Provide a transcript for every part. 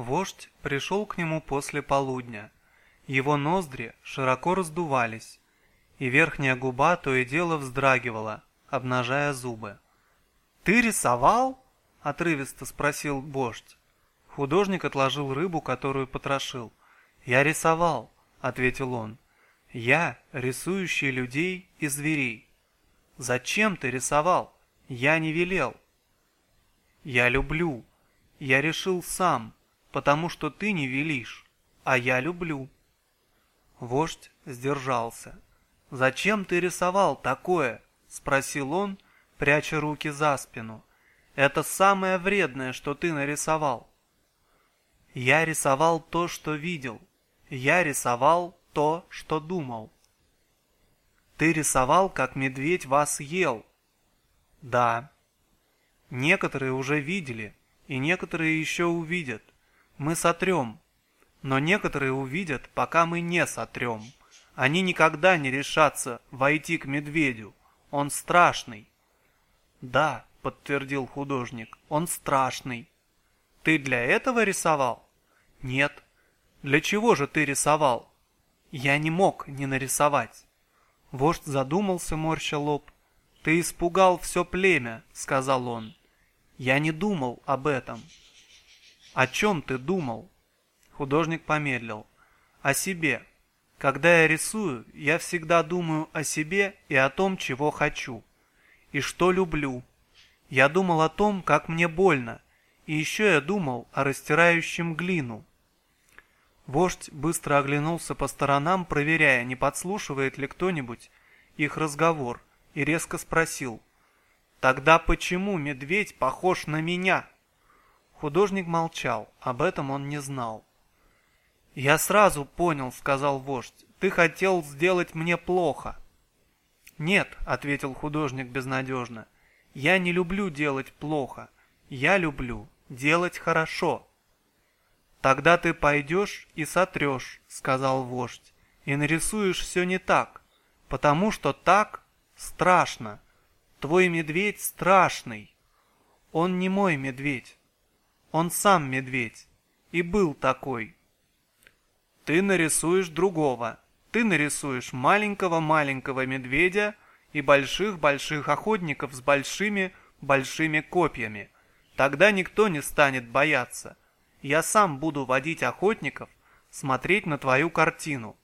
Вождь пришел к нему после полудня. Его ноздри широко раздувались, и верхняя губа то и дело вздрагивала, обнажая зубы. «Ты рисовал?» — отрывисто спросил вождь. Художник отложил рыбу, которую потрошил. «Я рисовал», — ответил он. «Я, рисующий людей и зверей». «Зачем ты рисовал? Я не велел». «Я люблю. Я решил сам, потому что ты не велишь, а я люблю». Вождь сдержался. «Зачем ты рисовал такое?» — спросил он, пряча руки за спину. «Это самое вредное, что ты нарисовал». «Я рисовал то, что видел. Я рисовал то, что думал». «Ты рисовал, как медведь вас ел?» «Да». «Некоторые уже видели, и некоторые еще увидят. Мы сотрем, но некоторые увидят, пока мы не сотрем. Они никогда не решатся войти к медведю. Он страшный. Да, подтвердил художник, он страшный. Ты для этого рисовал? Нет. Для чего же ты рисовал? Я не мог не нарисовать. Вождь задумался, морща лоб. Ты испугал все племя, сказал он. Я не думал об этом. О чем ты думал? Художник помедлил. О себе. Когда я рисую, я всегда думаю о себе и о том, чего хочу. И что люблю. Я думал о том, как мне больно. И еще я думал о растирающем глину. Вождь быстро оглянулся по сторонам, проверяя, не подслушивает ли кто-нибудь их разговор, и резко спросил. «Тогда почему медведь похож на меня?» Художник молчал, об этом он не знал. «Я сразу понял», — сказал вождь. «Ты хотел сделать мне плохо». «Нет», — ответил художник безнадежно. «Я не люблю делать плохо. Я люблю делать хорошо». «Тогда ты пойдешь и сотрешь», — сказал вождь, «и нарисуешь все не так, потому что так страшно. Твой медведь страшный. Он не мой медведь. Он сам медведь. И был такой». Ты нарисуешь другого. Ты нарисуешь маленького-маленького медведя и больших-больших охотников с большими-большими копьями. Тогда никто не станет бояться. Я сам буду водить охотников смотреть на твою картину.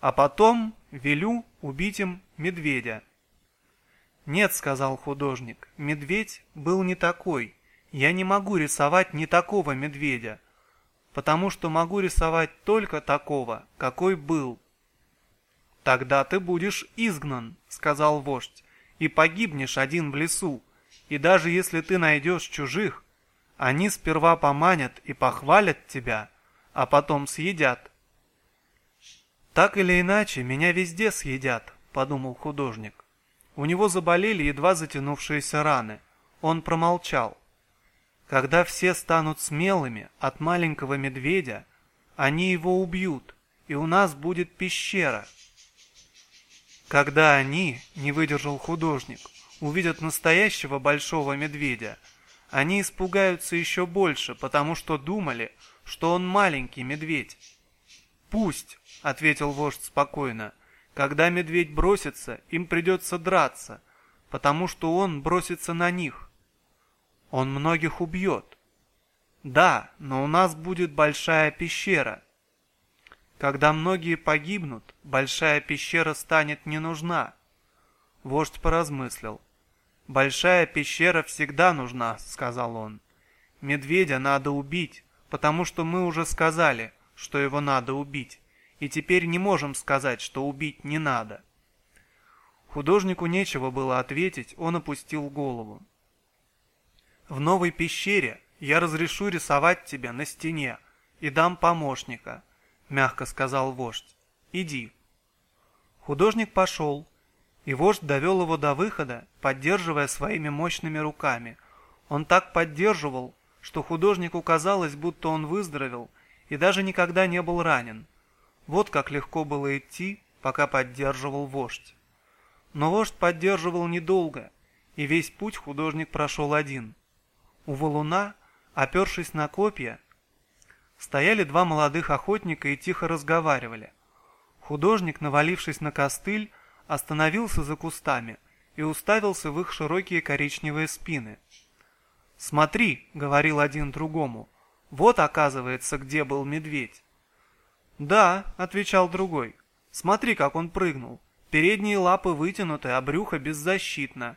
А потом велю убить им медведя. «Нет», — сказал художник, — «медведь был не такой. Я не могу рисовать не такого медведя потому что могу рисовать только такого, какой был. «Тогда ты будешь изгнан», — сказал вождь, — «и погибнешь один в лесу, и даже если ты найдешь чужих, они сперва поманят и похвалят тебя, а потом съедят». «Так или иначе, меня везде съедят», — подумал художник. У него заболели едва затянувшиеся раны. Он промолчал. Когда все станут смелыми от маленького медведя, они его убьют, и у нас будет пещера. Когда они, не выдержал художник, увидят настоящего большого медведя, они испугаются еще больше, потому что думали, что он маленький медведь. «Пусть», — ответил вождь спокойно, — «когда медведь бросится, им придется драться, потому что он бросится на них. Он многих убьет. Да, но у нас будет большая пещера. Когда многие погибнут, большая пещера станет не нужна. Вождь поразмыслил. «Большая пещера всегда нужна», — сказал он. «Медведя надо убить, потому что мы уже сказали, что его надо убить, и теперь не можем сказать, что убить не надо». Художнику нечего было ответить, он опустил голову. В новой пещере я разрешу рисовать тебя на стене и дам помощника, мягко сказал вождь. Иди. Художник пошел, и вождь довел его до выхода, поддерживая своими мощными руками. Он так поддерживал, что художнику казалось, будто он выздоровел и даже никогда не был ранен. Вот как легко было идти, пока поддерживал вождь. Но вождь поддерживал недолго, и весь путь художник прошел один – у валуна, опершись на копья, стояли два молодых охотника и тихо разговаривали. Художник, навалившись на костыль, остановился за кустами и уставился в их широкие коричневые спины. «Смотри», — говорил один другому, — «вот, оказывается, где был медведь». «Да», — отвечал другой, — «смотри, как он прыгнул. Передние лапы вытянуты, а брюхо беззащитно.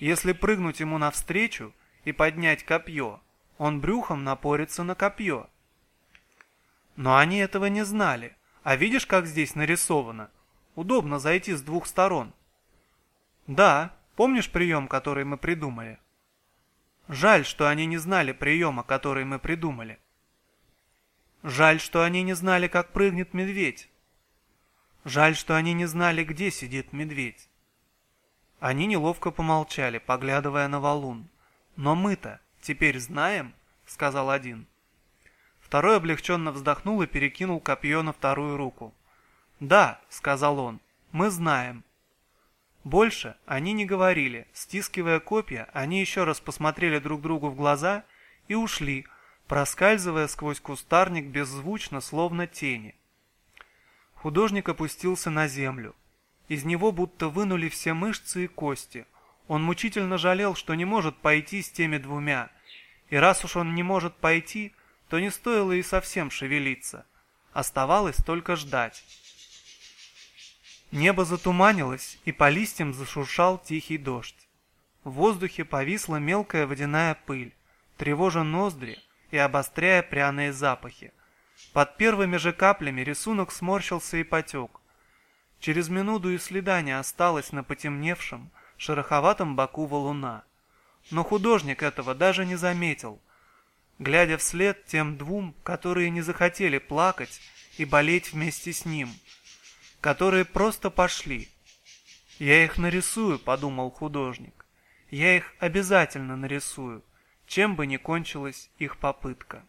Если прыгнуть ему навстречу и поднять копье, он брюхом напорится на копье». Но они этого не знали. А видишь, как здесь нарисовано? Удобно зайти с двух сторон. Да, помнишь прием, который мы придумали? Жаль, что они не знали приема, который мы придумали. Жаль, что они не знали, как прыгнет медведь. Жаль, что они не знали, где сидит медведь. Они неловко помолчали, поглядывая на валун. «Но мы-то теперь знаем», — сказал один. Второй облегченно вздохнул и перекинул копье на вторую руку. «Да», — сказал он, — «мы знаем». Больше они не говорили. Стискивая копья, они еще раз посмотрели друг другу в глаза и ушли, проскальзывая сквозь кустарник беззвучно, словно тени. Художник опустился на землю. Из него будто вынули все мышцы и кости. Он мучительно жалел, что не может пойти с теми двумя. И раз уж он не может пойти, то не стоило и совсем шевелиться. Оставалось только ждать. Небо затуманилось, и по листьям зашуршал тихий дождь. В воздухе повисла мелкая водяная пыль, тревожа ноздри и обостряя пряные запахи. Под первыми же каплями рисунок сморщился и потек. Через минуту и следа не осталось на потемневшем, шероховатом боку валуна. Но художник этого даже не заметил, глядя вслед тем двум, которые не захотели плакать и болеть вместе с ним — которые просто пошли. «Я их нарисую», — подумал художник. «Я их обязательно нарисую, чем бы ни кончилась их попытка».